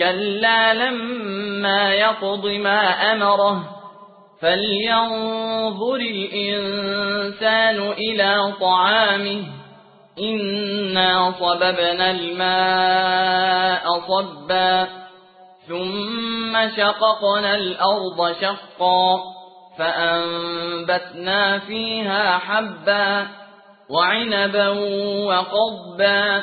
كلا لما يقض ما أمره فلينظر الإنسان إلى طعامه إنا صببنا الماء صبا ثم شققنا الأرض شقا فأنبتنا فيها حبا وعنبا وقضبا